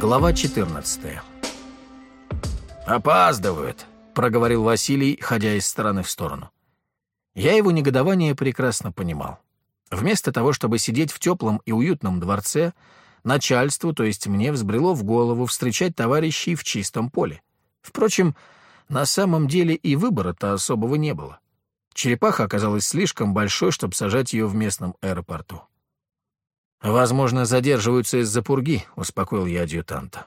Глава 14 «Опаздывают», — проговорил Василий, ходя из стороны в сторону. Я его негодование прекрасно понимал. Вместо того, чтобы сидеть в теплом и уютном дворце, начальству, то есть мне, взбрело в голову встречать товарищей в чистом поле. Впрочем, на самом деле и выбора-то особого не было. Черепаха оказалась слишком большой, чтобы сажать ее в местном аэропорту. «Возможно, задерживаются из-за пурги», — успокоил я адъютанта.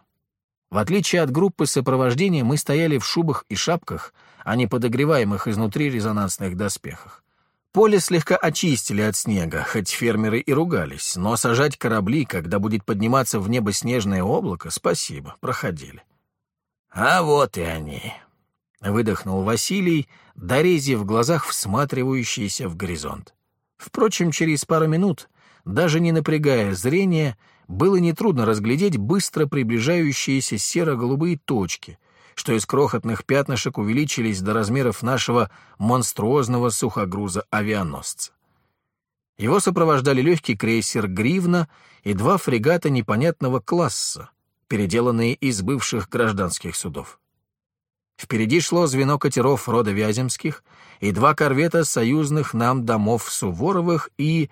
В отличие от группы сопровождения, мы стояли в шубах и шапках, а не подогреваемых изнутри резонансных доспехах. Поле слегка очистили от снега, хоть фермеры и ругались, но сажать корабли, когда будет подниматься в небо снежное облако, спасибо, проходили. «А вот и они», — выдохнул Василий, дорези в глазах всматривающийся в горизонт. Впрочем, через пару минут даже не напрягая зрение, было нетрудно разглядеть быстро приближающиеся серо-голубые точки, что из крохотных пятнышек увеличились до размеров нашего монструозного сухогруза-авианосца. Его сопровождали легкий крейсер «Гривна» и два фрегата непонятного класса, переделанные из бывших гражданских судов. Впереди шло звено катеров рода Вяземских и два корвета союзных нам домов Суворовых и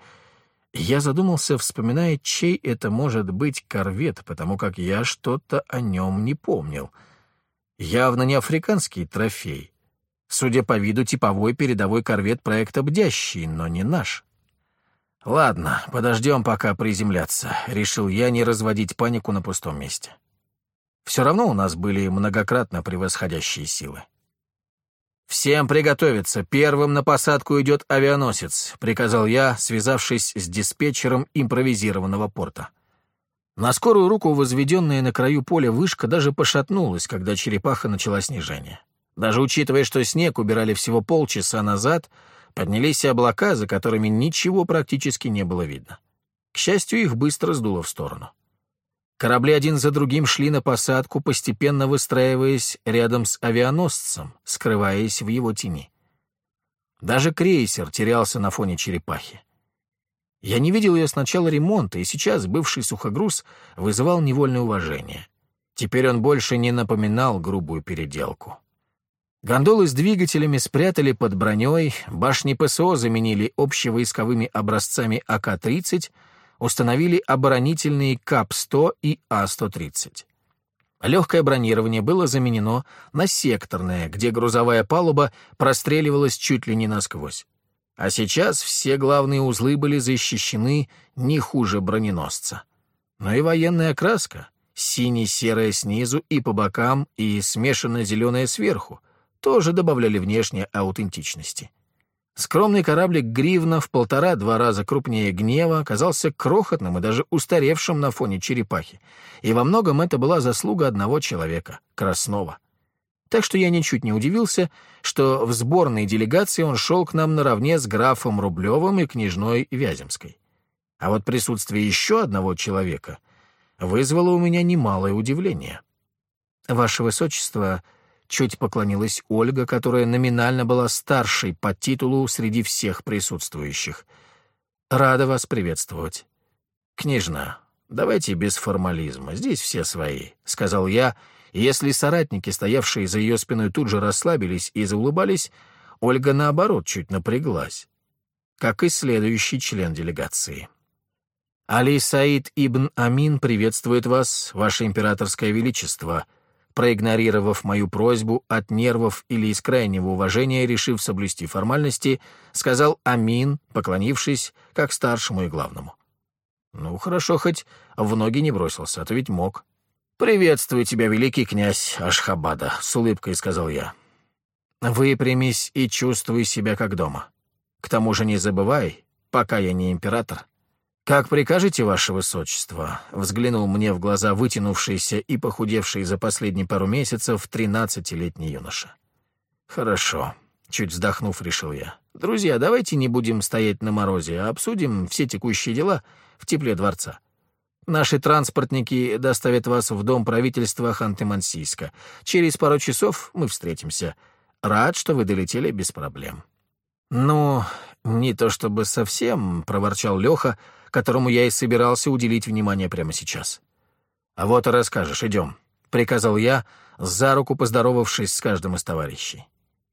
я задумался, вспоминая, чей это может быть корвет, потому как я что-то о нем не помнил. Явно не африканский трофей. Судя по виду, типовой передовой корвет проекта «Бдящий», но не наш. «Ладно, подождем, пока приземляться», — решил я не разводить панику на пустом месте. Все равно у нас были многократно превосходящие силы. «Всем приготовиться. Первым на посадку идет авианосец», — приказал я, связавшись с диспетчером импровизированного порта. На скорую руку возведенная на краю поля вышка даже пошатнулась, когда черепаха начала снижение. Даже учитывая, что снег убирали всего полчаса назад, поднялись облака, за которыми ничего практически не было видно. К счастью, их быстро сдуло в сторону. Корабли один за другим шли на посадку, постепенно выстраиваясь рядом с авианосцем, скрываясь в его тени. Даже крейсер терялся на фоне черепахи. Я не видел ее с начала ремонта, и сейчас бывший сухогруз вызывал невольное уважение. Теперь он больше не напоминал грубую переделку. Гондолы с двигателями спрятали под броней, башни ПСО заменили общевойсковыми образцами АК-30, установили оборонительные КАП-100 и А-130. Легкое бронирование было заменено на секторное, где грузовая палуба простреливалась чуть ли не насквозь. А сейчас все главные узлы были защищены не хуже броненосца. Но и военная краска, сине-серая снизу и по бокам, и смешанно-зеленая сверху, тоже добавляли внешней аутентичности. Скромный кораблик «Гривна» в полтора-два раза крупнее «Гнева» оказался крохотным и даже устаревшим на фоне черепахи, и во многом это была заслуга одного человека — Краснова. Так что я ничуть не удивился, что в сборной делегации он шел к нам наравне с графом Рублевым и княжной Вяземской. А вот присутствие еще одного человека вызвало у меня немалое удивление. «Ваше Высочество», Чуть поклонилась Ольга, которая номинально была старшей по титулу среди всех присутствующих. «Рада вас приветствовать». «Княжна, давайте без формализма, здесь все свои», — сказал я, если соратники, стоявшие за ее спиной, тут же расслабились и заулыбались, Ольга, наоборот, чуть напряглась, как и следующий член делегации. «Али Саид Ибн Амин приветствует вас, ваше императорское величество», проигнорировав мою просьбу от нервов или из крайнего уважения, решив соблюсти формальности, сказал «Амин», поклонившись как старшему и главному. Ну, хорошо, хоть в ноги не бросился, а то ведь мог. «Приветствую тебя, великий князь Ашхабада», — с улыбкой сказал я. «Выпрямись и чувствуй себя как дома. К тому же не забывай, пока я не император, «Как прикажете, ваше высочество?» — взглянул мне в глаза вытянувшийся и похудевший за последние пару месяцев тринадцатилетний юноша. «Хорошо», — чуть вздохнув, решил я. «Друзья, давайте не будем стоять на морозе, а обсудим все текущие дела в тепле дворца. Наши транспортники доставят вас в дом правительства Ханты-Мансийска. Через пару часов мы встретимся. Рад, что вы долетели без проблем». «Ну, не то чтобы совсем», — проворчал Леха, — которому я и собирался уделить внимание прямо сейчас. А вот и расскажешь, идем, — приказал я, за руку поздоровавшись с каждым из товарищей.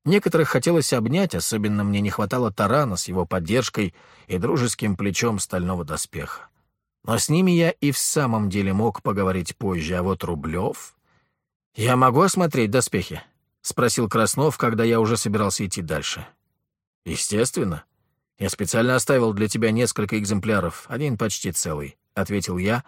Некоторых хотелось обнять, особенно мне не хватало тарана с его поддержкой и дружеским плечом стального доспеха. Но с ними я и в самом деле мог поговорить позже, а вот Рублев... «Я могу осмотреть доспехи?» — спросил Краснов, когда я уже собирался идти дальше. «Естественно. Я специально оставил для тебя несколько экземпляров, один почти целый», — ответил я,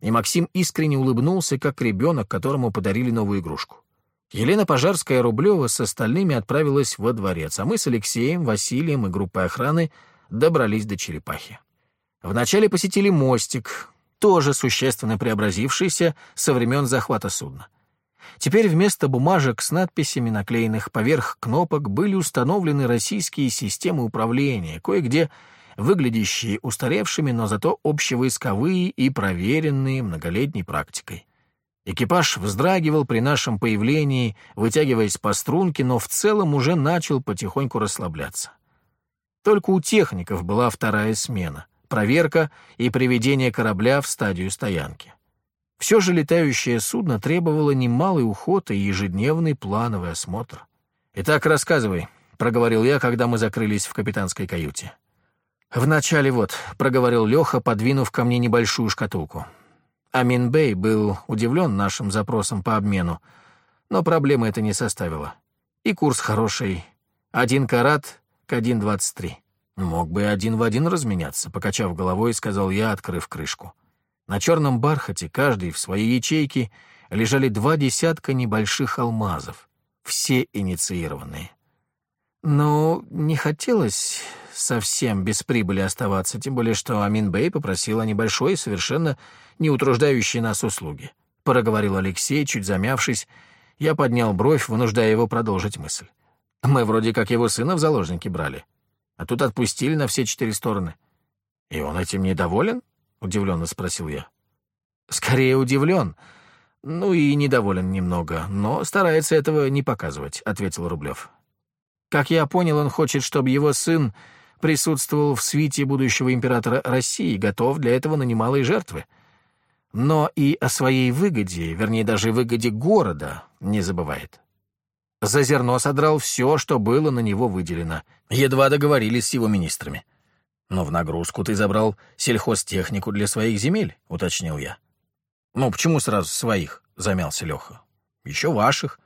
и Максим искренне улыбнулся, как ребенок, которому подарили новую игрушку. Елена Пожарская-Рублева с остальными отправилась во дворец, а мы с Алексеем, Василием и группой охраны добрались до черепахи. Вначале посетили мостик, тоже существенно преобразившийся со времен захвата судна. Теперь вместо бумажек с надписями, наклеенных поверх кнопок, были установлены российские системы управления, кое-где выглядящие устаревшими, но зато общевойсковые и проверенные многолетней практикой. Экипаж вздрагивал при нашем появлении, вытягиваясь по струнке, но в целом уже начал потихоньку расслабляться. Только у техников была вторая смена проверка и приведение корабля в стадию стоянки. Все же летающее судно требовало немалый уход и ежедневный плановый осмотр. «Итак, рассказывай», — проговорил я, когда мы закрылись в капитанской каюте. «Вначале вот», — проговорил Леха, подвинув ко мне небольшую шкатулку. Амин Бэй был удивлен нашим запросом по обмену, но проблемы это не составило. И курс хороший. Один карат к 1.23. «Мог бы один в один разменяться», — покачав головой, сказал я, открыв крышку. На черном бархате, каждый в своей ячейке, лежали два десятка небольших алмазов, все инициированные. Но не хотелось совсем без прибыли оставаться, тем более что Амин Бэй попросил о небольшой, совершенно не утруждающей нас услуги. Проговорил Алексей, чуть замявшись. Я поднял бровь, вынуждая его продолжить мысль. Мы вроде как его сына в заложники брали а тут отпустили на все четыре стороны. И он этим недоволен? Удивленно спросил я. Скорее удивлен. Ну и недоволен немного, но старается этого не показывать, ответил Рублев. Как я понял, он хочет, чтобы его сын присутствовал в свите будущего императора России, готов для этого на немалые жертвы. Но и о своей выгоде, вернее, даже выгоде города, не забывает. За зерно содрал все, что было на него выделено. Едва договорились с его министрами. «Но в нагрузку ты забрал сельхозтехнику для своих земель», — уточнил я. «Ну, почему сразу своих?» — замялся Леха. «Еще ваших.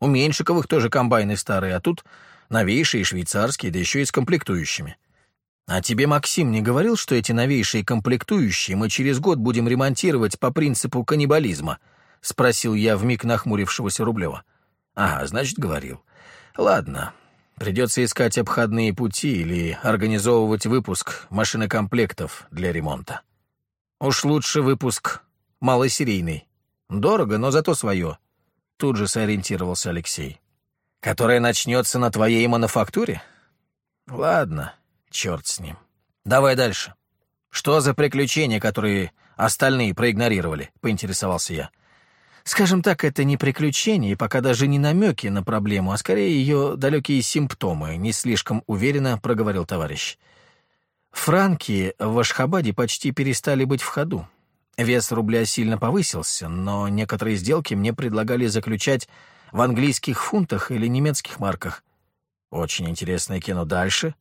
У Меньшиковых тоже комбайны старые, а тут новейшие швейцарские, да еще и с комплектующими. А тебе Максим не говорил, что эти новейшие комплектующие мы через год будем ремонтировать по принципу каннибализма?» — спросил я вмиг нахмурившегося Рублева. А, значит, говорил. Ладно, придется искать обходные пути или организовывать выпуск машинокомплектов для ремонта. Уж лучше выпуск малосерийный. Дорого, но зато свое. Тут же сориентировался Алексей. Которая начнется на твоей мануфактуре? Ладно, черт с ним. Давай дальше. Что за приключения, которые остальные проигнорировали? Поинтересовался я. Скажем так, это не приключение, и пока даже не намеки на проблему, а скорее ее далекие симптомы, не слишком уверенно проговорил товарищ. Франки в Ашхабаде почти перестали быть в ходу. Вес рубля сильно повысился, но некоторые сделки мне предлагали заключать в английских фунтах или немецких марках. Очень интересное кино дальше.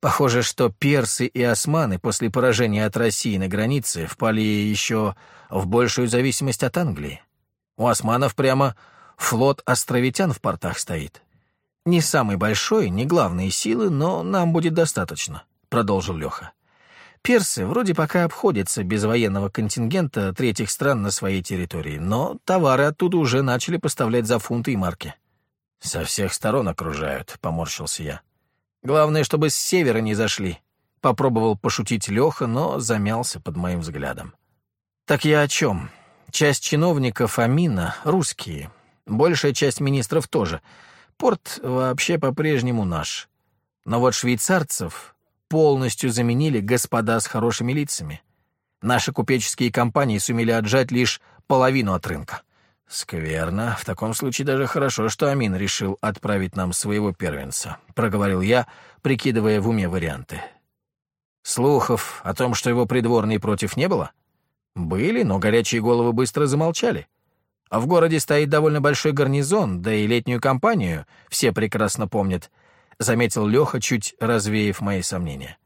Похоже, что персы и османы после поражения от России на границе впали еще в большую зависимость от Англии. У османов прямо флот островитян в портах стоит. Не самый большой, не главные силы, но нам будет достаточно», — продолжил Леха. «Персы вроде пока обходятся без военного контингента третьих стран на своей территории, но товары оттуда уже начали поставлять за фунты и марки». «Со всех сторон окружают», — поморщился я. «Главное, чтобы с севера не зашли», — попробовал пошутить Леха, но замялся под моим взглядом. «Так я о чем?» Часть чиновников Амина — русские. Большая часть министров тоже. Порт вообще по-прежнему наш. Но вот швейцарцев полностью заменили господа с хорошими лицами. Наши купеческие компании сумели отжать лишь половину от рынка. «Скверно. В таком случае даже хорошо, что Амин решил отправить нам своего первенца», — проговорил я, прикидывая в уме варианты. «Слухов о том, что его придворный против не было?» Были, но горячие головы быстро замолчали. А в городе стоит довольно большой гарнизон, да и летнюю кампанию все прекрасно помнят, заметил Леха, чуть развеяв мои сомнения.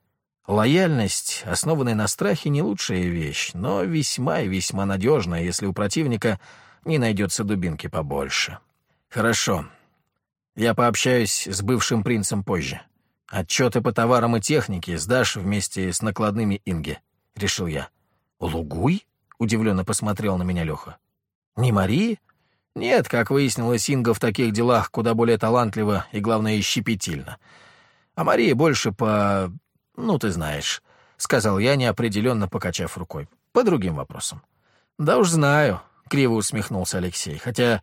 Лояльность, основанная на страхе, не лучшая вещь, но весьма и весьма надежная, если у противника не найдется дубинки побольше. Хорошо. Я пообщаюсь с бывшим принцем позже. Отчеты по товарам и технике сдашь вместе с накладными Инге, — решил я. Лугуй? — удивленно посмотрел на меня Леха. Не Марии? Нет, как выяснилось, Инга в таких делах куда более талантлива и, главное, щепетильна. А Мария больше по... ну, ты знаешь, — сказал я, неопределенно покачав рукой. По другим вопросам. Да уж знаю, — криво усмехнулся Алексей, хотя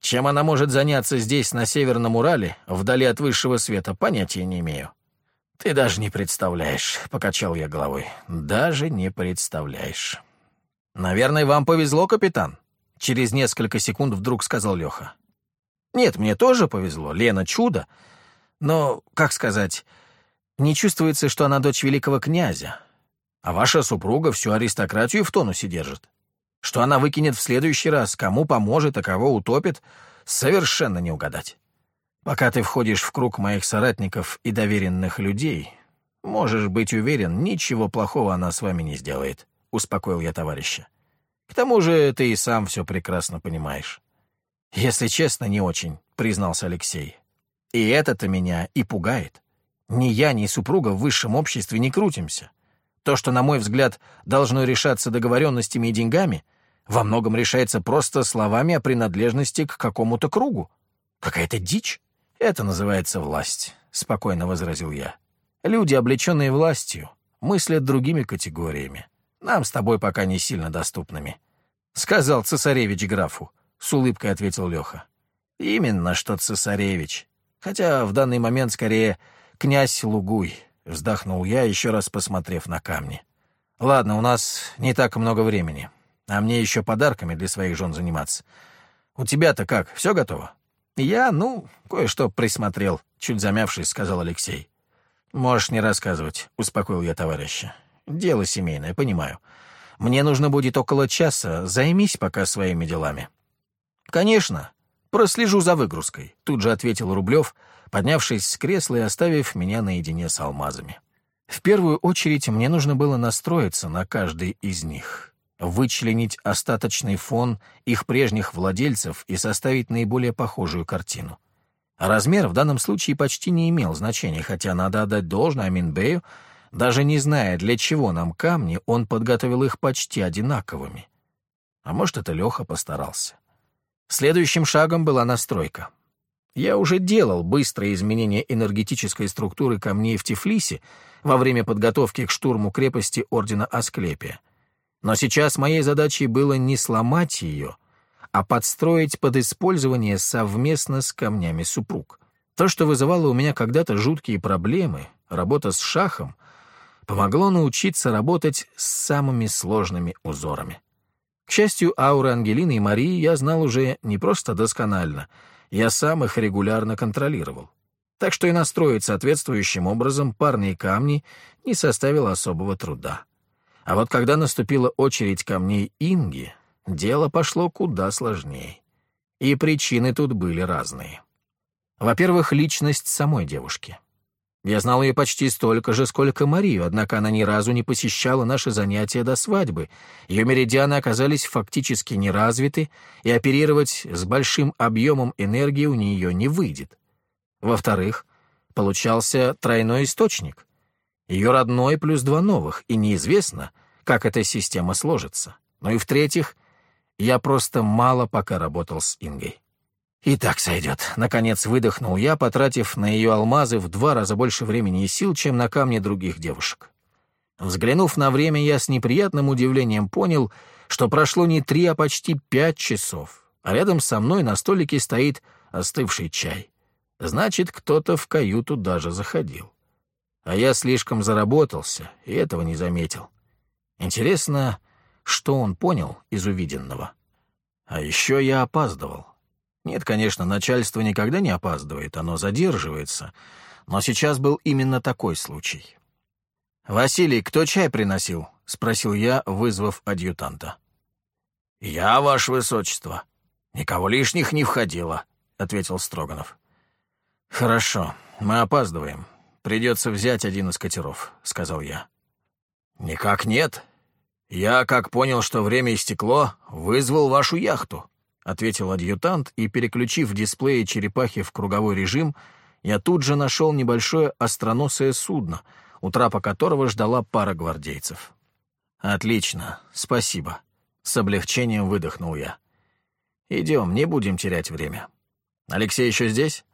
чем она может заняться здесь, на Северном Урале, вдали от высшего света, понятия не имею. «Ты даже не представляешь», — покачал я головой. «Даже не представляешь». «Наверное, вам повезло, капитан», — через несколько секунд вдруг сказал Леха. «Нет, мне тоже повезло. Лена — чудо. Но, как сказать, не чувствуется, что она дочь великого князя. А ваша супруга всю аристократию в тонусе держит. Что она выкинет в следующий раз, кому поможет, а кого утопит, совершенно не угадать. Пока ты входишь в круг моих соратников и доверенных людей, можешь быть уверен, ничего плохого она с вами не сделает», — успокоил я товарища. «К тому же ты и сам все прекрасно понимаешь». «Если честно, не очень», — признался Алексей. «И это-то меня и пугает. Ни я, ни супруга в высшем обществе не крутимся. То, что, на мой взгляд, должно решаться договоренностями и деньгами, во многом решается просто словами о принадлежности к какому-то кругу. Какая-то дичь. Это называется власть, — спокойно возразил я. Люди, облеченные властью, мыслят другими категориями. Нам с тобой пока не сильно доступными. Сказал цесаревич графу, — с улыбкой ответил Леха. Именно что цесаревич. Хотя в данный момент скорее князь Лугуй. Вздохнул я, еще раз посмотрев на камни. «Ладно, у нас не так много времени, а мне еще подарками для своих жен заниматься. У тебя-то как, все готово?» «Я, ну, кое-что присмотрел», — чуть замявшись, сказал Алексей. «Можешь не рассказывать», — успокоил я товарища. «Дело семейное, понимаю. Мне нужно будет около часа, займись пока своими делами». «Конечно. Прослежу за выгрузкой», — тут же ответил Рублев, — поднявшись с кресла и оставив меня наедине с алмазами. В первую очередь мне нужно было настроиться на каждый из них, вычленить остаточный фон их прежних владельцев и составить наиболее похожую картину. размер в данном случае почти не имел значения, хотя надо отдать должное Аминбею, даже не зная, для чего нам камни, он подготовил их почти одинаковыми. А может, это Леха постарался. Следующим шагом была настройка. Я уже делал быстрое изменение энергетической структуры камней в Тифлисе во время подготовки к штурму крепости Ордена Асклепия. Но сейчас моей задачей было не сломать ее, а подстроить под использование совместно с камнями супруг. То, что вызывало у меня когда-то жуткие проблемы, работа с шахом, помогло научиться работать с самыми сложными узорами. К счастью, ауры Ангелины и Марии я знал уже не просто досконально — я сам их регулярно контролировал. Так что и настроить соответствующим образом парные камни не составило особого труда. А вот когда наступила очередь камней Инги, дело пошло куда сложнее. И причины тут были разные. Во-первых, личность самой девушки. Я знал ее почти столько же, сколько Марию, однако она ни разу не посещала наши занятия до свадьбы. Ее меридианы оказались фактически неразвиты, и оперировать с большим объемом энергии у нее не выйдет. Во-вторых, получался тройной источник. Ее родной плюс два новых, и неизвестно, как эта система сложится. Ну и в-третьих, я просто мало пока работал с Ингой. «И так сойдет», — наконец выдохнул я, потратив на ее алмазы в два раза больше времени и сил, чем на камни других девушек. Взглянув на время, я с неприятным удивлением понял, что прошло не три, а почти пять часов, а рядом со мной на столике стоит остывший чай. Значит, кто-то в каюту даже заходил. А я слишком заработался и этого не заметил. Интересно, что он понял из увиденного. А еще я опаздывал. Нет, конечно, начальство никогда не опаздывает, оно задерживается. Но сейчас был именно такой случай. «Василий, кто чай приносил?» — спросил я, вызвав адъютанта. «Я, ваше высочество. Никого лишних не входило», — ответил Строганов. «Хорошо, мы опаздываем. Придется взять один из катеров», — сказал я. «Никак нет. Я, как понял, что время истекло, вызвал вашу яхту», — ответил адъютант, и, переключив дисплей черепахи в круговой режим, я тут же нашел небольшое остроносое судно, у трапа которого ждала пара гвардейцев. «Отлично, спасибо», — с облегчением выдохнул я. «Идем, не будем терять время. Алексей еще здесь?»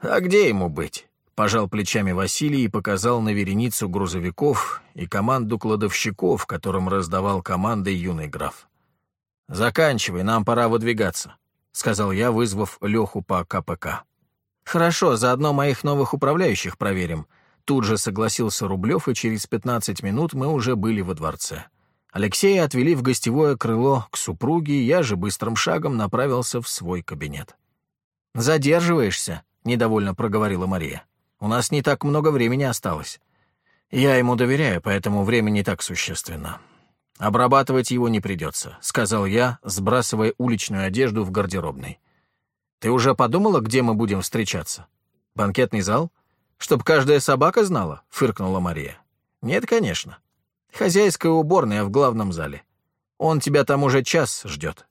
«А где ему быть?» — пожал плечами Василий и показал на вереницу грузовиков и команду кладовщиков, которым раздавал команды юный граф. «Заканчивай, нам пора выдвигаться», — сказал я, вызвав Леху по КПК. «Хорошо, заодно моих новых управляющих проверим», Тут же согласился Рублев, и через 15 минут мы уже были во дворце. Алексея отвели в гостевое крыло к супруге, я же быстрым шагом направился в свой кабинет. «Задерживаешься?» — недовольно проговорила Мария. «У нас не так много времени осталось. Я ему доверяю, поэтому время не так существенно. Обрабатывать его не придется», — сказал я, сбрасывая уличную одежду в гардеробной. «Ты уже подумала, где мы будем встречаться? Банкетный зал?» «Чтоб каждая собака знала?» — фыркнула Мария. «Нет, конечно. Хозяйская уборная в главном зале. Он тебя там уже час ждет».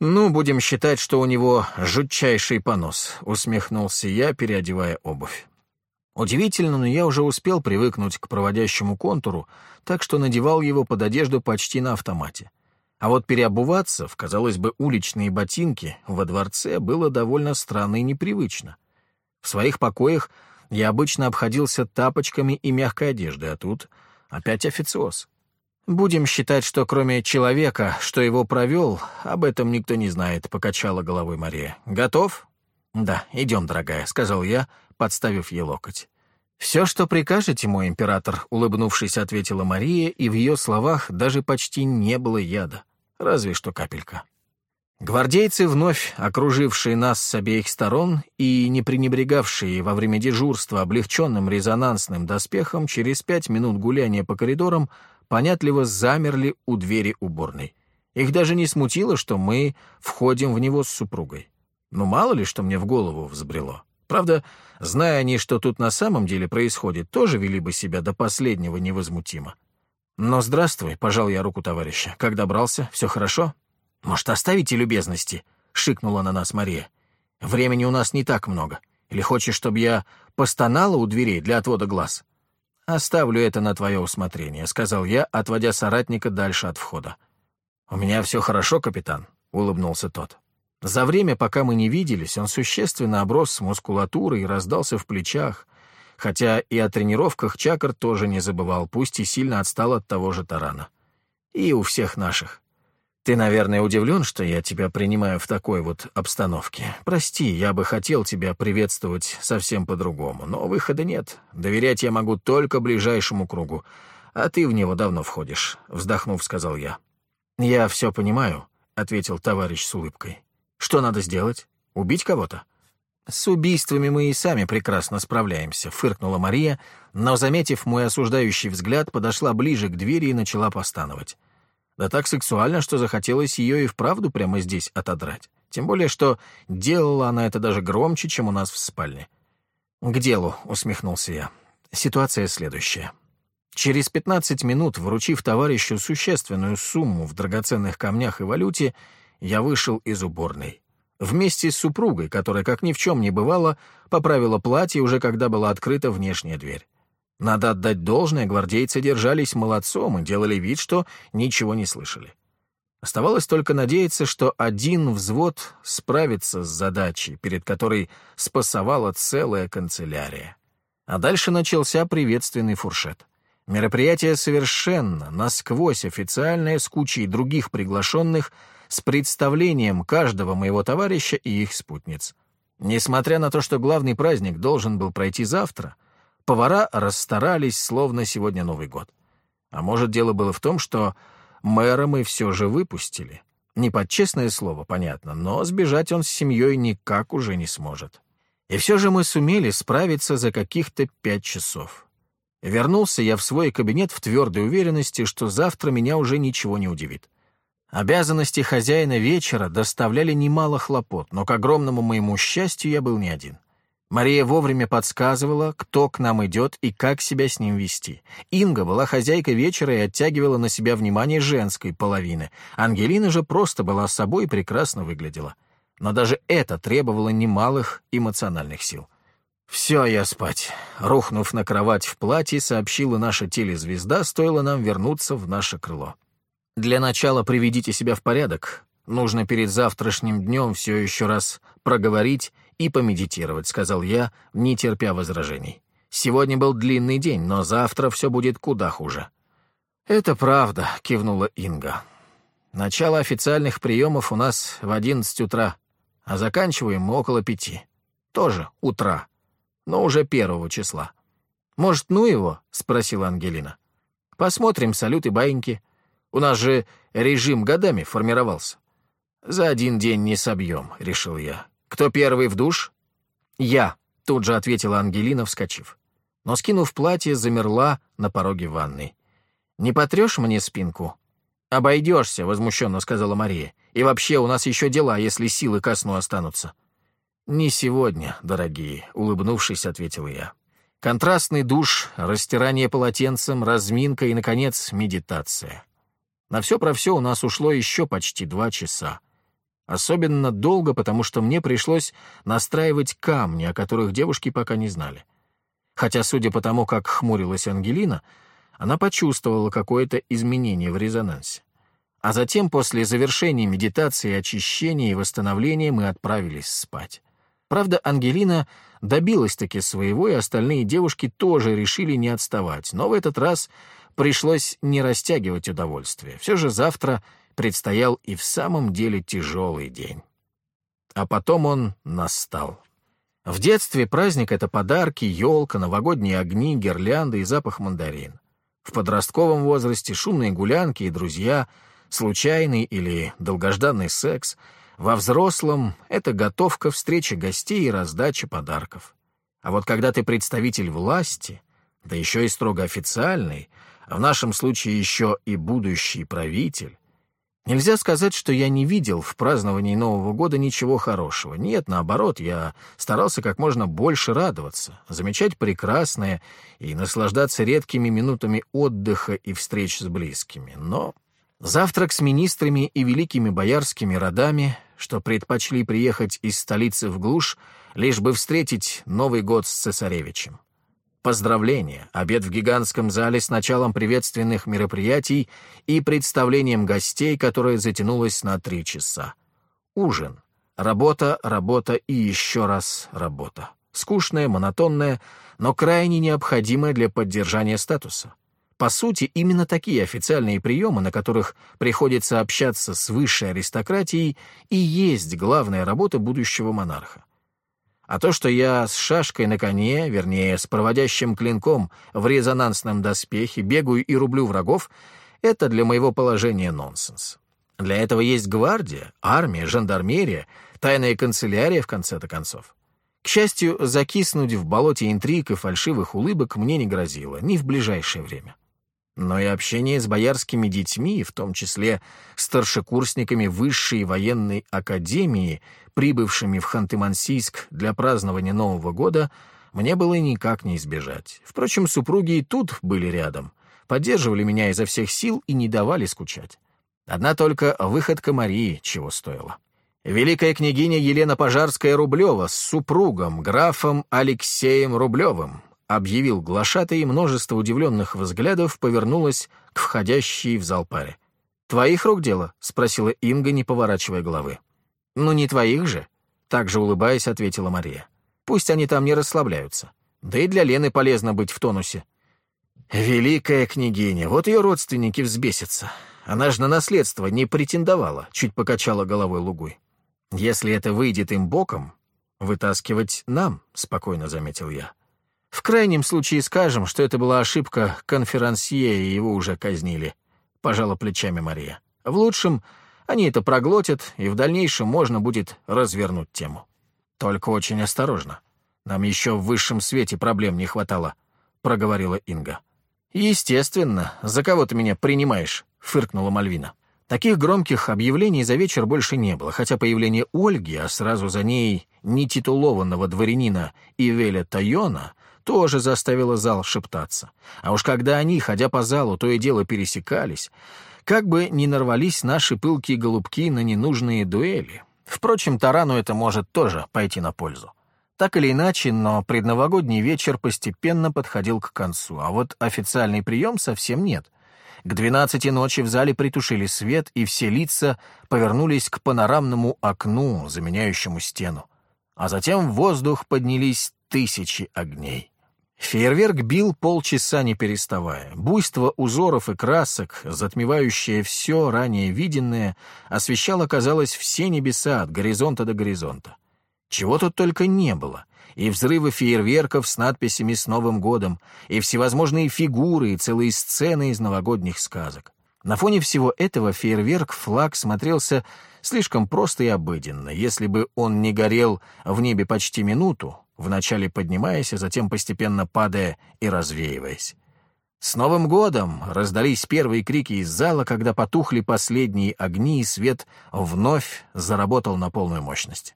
«Ну, будем считать, что у него жутчайший понос», — усмехнулся я, переодевая обувь. Удивительно, но я уже успел привыкнуть к проводящему контуру, так что надевал его под одежду почти на автомате. А вот переобуваться в, казалось бы, уличные ботинки во дворце было довольно странно и непривычно. В своих покоях я обычно обходился тапочками и мягкой одеждой, а тут опять официоз. «Будем считать, что кроме человека, что его провел, об этом никто не знает», — покачала головой Мария. «Готов?» «Да, идем, дорогая», — сказал я, подставив ей локоть. «Все, что прикажете, мой император», — улыбнувшись, ответила Мария, и в ее словах даже почти не было яда, разве что капелька. Гвардейцы, вновь окружившие нас с обеих сторон и не пренебрегавшие во время дежурства облегченным резонансным доспехом, через пять минут гуляния по коридорам понятливо замерли у двери уборной. Их даже не смутило, что мы входим в него с супругой. Ну, мало ли, что мне в голову взбрело. Правда, зная они, что тут на самом деле происходит, тоже вели бы себя до последнего невозмутимо. Но здравствуй, пожал я руку товарища. Как добрался? Все хорошо? «Может, оставите любезности?» — шикнула на нас Мария. «Времени у нас не так много. Или хочешь, чтобы я постонала у дверей для отвода глаз?» «Оставлю это на твое усмотрение», — сказал я, отводя соратника дальше от входа. «У меня все хорошо, капитан», — улыбнулся тот. За время, пока мы не виделись, он существенно оброс мускулатурой и раздался в плечах, хотя и о тренировках Чакр тоже не забывал, пусть и сильно отстал от того же тарана. И у всех наших. Ты, наверное, удивлен, что я тебя принимаю в такой вот обстановке. Прости, я бы хотел тебя приветствовать совсем по-другому, но выхода нет. Доверять я могу только ближайшему кругу, а ты в него давно входишь», — вздохнув, сказал я. «Я все понимаю», — ответил товарищ с улыбкой. «Что надо сделать? Убить кого-то?» «С убийствами мы и сами прекрасно справляемся», — фыркнула Мария, но, заметив мой осуждающий взгляд, подошла ближе к двери и начала постановать. Да так сексуально, что захотелось ее и вправду прямо здесь отодрать. Тем более, что делала она это даже громче, чем у нас в спальне. «К делу», — усмехнулся я. «Ситуация следующая. Через 15 минут, вручив товарищу существенную сумму в драгоценных камнях и валюте, я вышел из уборной. Вместе с супругой, которая, как ни в чем не бывало, поправила платье уже когда была открыта внешняя дверь. Надо отдать должное, гвардейцы держались молодцом и делали вид, что ничего не слышали. Оставалось только надеяться, что один взвод справится с задачей, перед которой спасовала целая канцелярия. А дальше начался приветственный фуршет. Мероприятие совершенно, насквозь официальное, с кучей других приглашенных, с представлением каждого моего товарища и их спутниц. Несмотря на то, что главный праздник должен был пройти завтра, Повара расстарались, словно сегодня Новый год. А может, дело было в том, что мэра мы все же выпустили. Не под честное слово, понятно, но сбежать он с семьей никак уже не сможет. И все же мы сумели справиться за каких-то пять часов. Вернулся я в свой кабинет в твердой уверенности, что завтра меня уже ничего не удивит. Обязанности хозяина вечера доставляли немало хлопот, но к огромному моему счастью я был не один. Мария вовремя подсказывала, кто к нам идет и как себя с ним вести. Инга была хозяйкой вечера и оттягивала на себя внимание женской половины. Ангелина же просто была собой и прекрасно выглядела. Но даже это требовало немалых эмоциональных сил. «Все, я спать», — рухнув на кровать в платье, сообщила наша телезвезда, стоило нам вернуться в наше крыло. «Для начала приведите себя в порядок. Нужно перед завтрашним днем все еще раз проговорить и помедитировать», — сказал я, не терпя возражений. «Сегодня был длинный день, но завтра все будет куда хуже». «Это правда», — кивнула Инга. «Начало официальных приемов у нас в одиннадцать утра, а заканчиваем мы около пяти. Тоже утра» но уже первого числа. «Может, ну его?» — спросила Ангелина. «Посмотрим салют и баиньки. У нас же режим годами формировался». «За один день не собьем», — решил я. «Кто первый в душ?» «Я», — тут же ответила Ангелина, вскочив. Но, скинув платье, замерла на пороге ванной. «Не потрешь мне спинку?» «Обойдешься», — возмущенно сказала Мария. «И вообще, у нас еще дела, если силы ко сну останутся». «Не сегодня, дорогие», — улыбнувшись, ответил я. Контрастный душ, растирание полотенцем, разминка и, наконец, медитация. На все про все у нас ушло еще почти два часа. Особенно долго, потому что мне пришлось настраивать камни, о которых девушки пока не знали. Хотя, судя по тому, как хмурилась Ангелина, она почувствовала какое-то изменение в резонансе. А затем, после завершения медитации, очищения и восстановления, мы отправились спать. Правда, Ангелина добилась-таки своего, и остальные девушки тоже решили не отставать, но в этот раз пришлось не растягивать удовольствие. Все же завтра предстоял и в самом деле тяжелый день. А потом он настал. В детстве праздник — это подарки, елка, новогодние огни, гирлянды и запах мандарин. В подростковом возрасте шумные гулянки и друзья, случайный или долгожданный секс — во взрослом — это готовка, встреча гостей и раздача подарков. А вот когда ты представитель власти, да еще и строго официальный, а в нашем случае еще и будущий правитель, Нельзя сказать, что я не видел в праздновании Нового года ничего хорошего. Нет, наоборот, я старался как можно больше радоваться, замечать прекрасное и наслаждаться редкими минутами отдыха и встреч с близкими. Но Завтрак с министрами и великими боярскими родами, что предпочли приехать из столицы в глушь, лишь бы встретить Новый год с цесаревичем. Поздравления, обед в гигантском зале с началом приветственных мероприятий и представлением гостей, которое затянулось на три часа. Ужин. Работа, работа и еще раз работа. Скучная, монотонная, но крайне необходимая для поддержания статуса. По сути, именно такие официальные приемы, на которых приходится общаться с высшей аристократией, и есть главная работа будущего монарха. А то, что я с шашкой на коне, вернее, с проводящим клинком в резонансном доспехе, бегаю и рублю врагов, это для моего положения нонсенс. Для этого есть гвардия, армия, жандармерия, тайная канцелярия, в конце-то концов. К счастью, закиснуть в болоте интриг и фальшивых улыбок мне не грозило, ни в ближайшее время но и общение с боярскими детьми, в том числе старшекурсниками высшей военной академии, прибывшими в Ханты-Мансийск для празднования Нового года, мне было никак не избежать. Впрочем, супруги и тут были рядом, поддерживали меня изо всех сил и не давали скучать. Одна только выходка Марии чего стоила. Великая княгиня Елена Пожарская-Рублева с супругом, графом Алексеем Рублевым, объявил глашатый, и множество удивленных взглядов повернулось к входящей в зал паре. «Твоих рук дело?» — спросила Инга, не поворачивая головы. «Ну, не твоих же», — также улыбаясь, ответила Мария. «Пусть они там не расслабляются. Да и для Лены полезно быть в тонусе». «Великая княгиня, вот ее родственники взбесятся. Она же на наследство не претендовала», — чуть покачала головой Лугуй. «Если это выйдет им боком, вытаскивать нам», — спокойно заметил я. В крайнем случае скажем, что это была ошибка конферансье, и его уже казнили», — пожала плечами Мария. «В лучшем они это проглотят, и в дальнейшем можно будет развернуть тему. Только очень осторожно. Нам еще в высшем свете проблем не хватало. — проговорила Инга. «Естественно. За кого ты меня принимаешь?» — фыркнула Мальвина. Таких громких объявлений за вечер больше не было, хотя появление Ольги, а сразу за ней нетитулованного дворянина Ивеля Тайона, тоже заставило зал шептаться. А уж когда они, ходя по залу, то и дело пересекались, как бы ни нарвались наши пылкие голубки на ненужные дуэли. Впрочем, Тарану это может тоже пойти на пользу. Так или иначе, но предновогодний вечер постепенно подходил к концу, а вот официальный прием совсем нет. К двенадцати ночи в зале притушили свет, и все лица повернулись к панорамному окну, заменяющему стену. А затем в воздух поднялись тысячи огней. Фейерверк бил полчаса не переставая. Буйство узоров и красок, затмевающее все ранее виденное, освещало, казалось, все небеса от горизонта до горизонта. Чего тут только не было. И взрывы фейерверков с надписями «С Новым годом», и всевозможные фигуры, и целые сцены из новогодних сказок. На фоне всего этого фейерверк-флаг смотрелся слишком просто и обыденно. Если бы он не горел в небе почти минуту, вначале поднимаясь, а затем постепенно падая и развеиваясь. «С Новым годом!» — раздались первые крики из зала, когда потухли последние огни, и свет вновь заработал на полную мощность.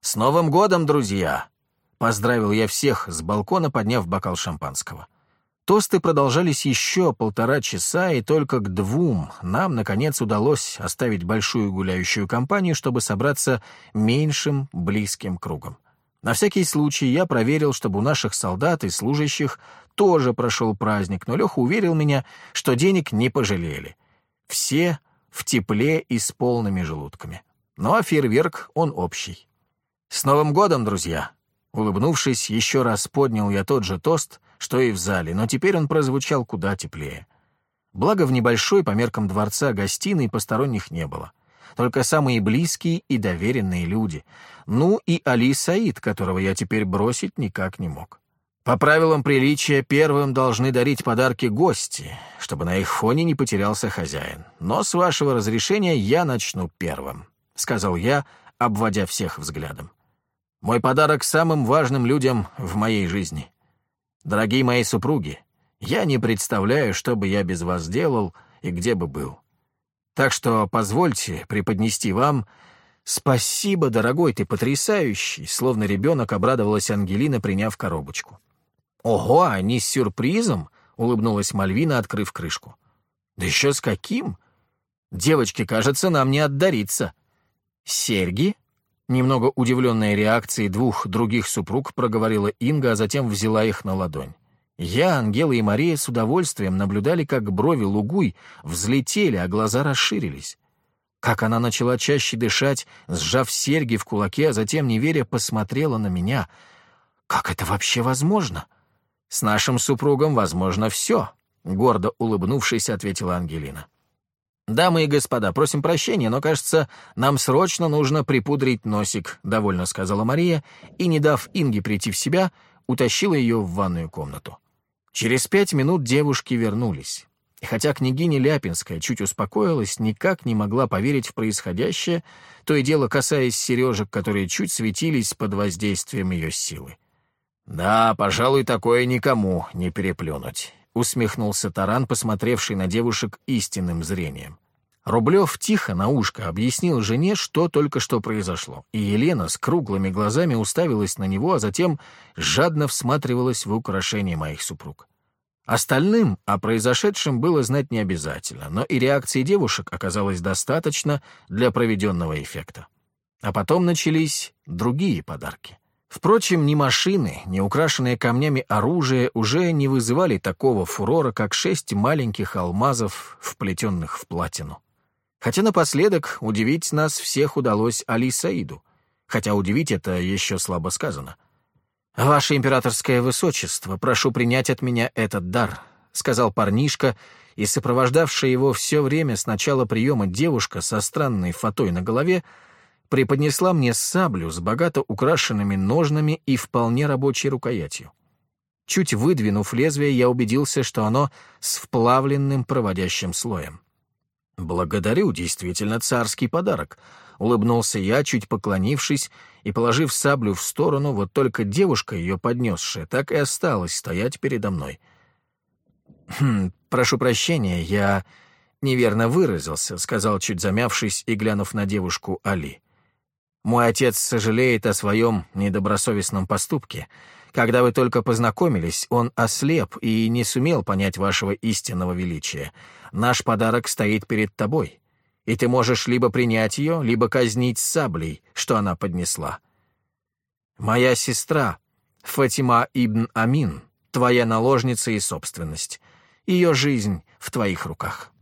«С Новым годом, друзья!» — поздравил я всех с балкона, подняв бокал шампанского. Тосты продолжались еще полтора часа, и только к двум нам, наконец, удалось оставить большую гуляющую компанию, чтобы собраться меньшим близким кругом. На всякий случай я проверил, чтобы у наших солдат и служащих тоже прошел праздник, но Леха уверил меня, что денег не пожалели. Все в тепле и с полными желудками. Ну а фейерверк, он общий. «С Новым годом, друзья!» Улыбнувшись, еще раз поднял я тот же тост, что и в зале, но теперь он прозвучал куда теплее. Благо в небольшой по меркам дворца гостиной посторонних не было только самые близкие и доверенные люди. Ну и Али Саид, которого я теперь бросить никак не мог. По правилам приличия первым должны дарить подарки гости, чтобы на их фоне не потерялся хозяин. Но с вашего разрешения я начну первым, — сказал я, обводя всех взглядом. Мой подарок самым важным людям в моей жизни. Дорогие мои супруги, я не представляю, что бы я без вас делал и где бы был. Так что позвольте преподнести вам «Спасибо, дорогой, ты потрясающий!» Словно ребенок обрадовалась Ангелина, приняв коробочку. «Ого, они с сюрпризом!» — улыбнулась Мальвина, открыв крышку. «Да еще с каким? Девочки, кажется, нам не отдариться». «Серьги?» Немного удивленная реакцией двух других супруг проговорила Инга, а затем взяла их на ладонь. Я, Ангела и Мария с удовольствием наблюдали, как брови Лугуй взлетели, а глаза расширились. Как она начала чаще дышать, сжав серьги в кулаке, а затем, не веря, посмотрела на меня. «Как это вообще возможно?» «С нашим супругом возможно все», — гордо улыбнувшись, ответила Ангелина. «Дамы и господа, просим прощения, но, кажется, нам срочно нужно припудрить носик», — довольно сказала Мария, и, не дав Инге прийти в себя, утащила ее в ванную комнату. Через пять минут девушки вернулись. И хотя княгиня Ляпинская чуть успокоилась, никак не могла поверить в происходящее, то и дело касаясь сережек, которые чуть светились под воздействием ее силы. «Да, пожалуй, такое никому не переплюнуть», — усмехнулся Таран, посмотревший на девушек истинным зрением. Рублев тихо на ушко объяснил жене, что только что произошло, и Елена с круглыми глазами уставилась на него, а затем жадно всматривалась в украшение моих супруг. Остальным о произошедшем было знать не обязательно, но и реакции девушек оказалось достаточно для проведенного эффекта. А потом начались другие подарки. Впрочем, ни машины, ни украшенные камнями оружие уже не вызывали такого фурора, как шесть маленьких алмазов, вплетенных в платину. Хотя напоследок удивить нас всех удалось Али Саиду, хотя удивить это еще слабо сказано. «Ваше императорское высочество, прошу принять от меня этот дар», — сказал парнишка, и сопровождавшая его все время с начала приема девушка со странной фатой на голове преподнесла мне саблю с богато украшенными ножнами и вполне рабочей рукоятью. Чуть выдвинув лезвие, я убедился, что оно с вплавленным проводящим слоем. «Благодарю, действительно царский подарок», — улыбнулся я, чуть поклонившись и положив саблю в сторону, вот только девушка, ее поднесшая, так и осталась стоять передо мной. «Хм, прошу прощения, я неверно выразился», — сказал, чуть замявшись и глянув на девушку Али. «Мой отец сожалеет о своем недобросовестном поступке. Когда вы только познакомились, он ослеп и не сумел понять вашего истинного величия. Наш подарок стоит перед тобой, и ты можешь либо принять ее, либо казнить саблей, что она поднесла. Моя сестра, Фатима ибн Амин, твоя наложница и собственность. Ее жизнь в твоих руках».